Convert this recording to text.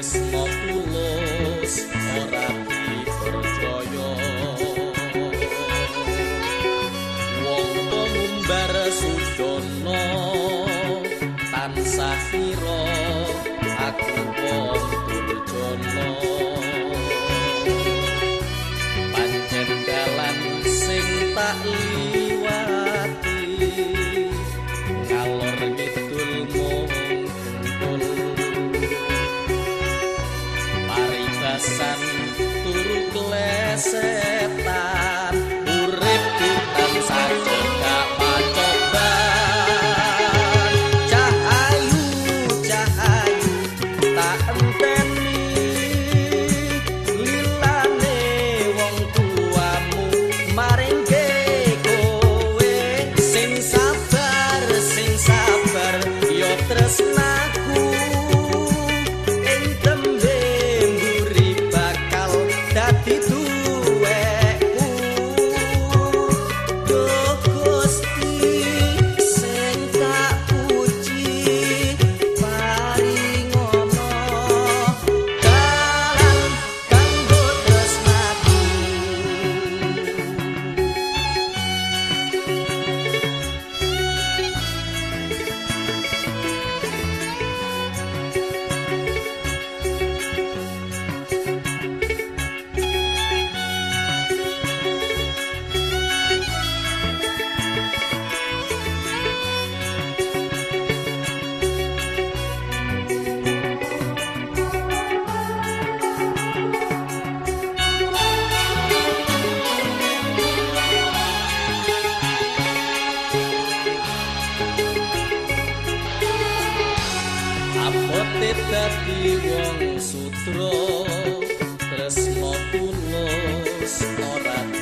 tresno tulus ora dipercaya. Wong pengumbar sudono tansah sira aku wong durjana. Pancen dalan sing tak tresna dadi wong sutro tresno tulus ora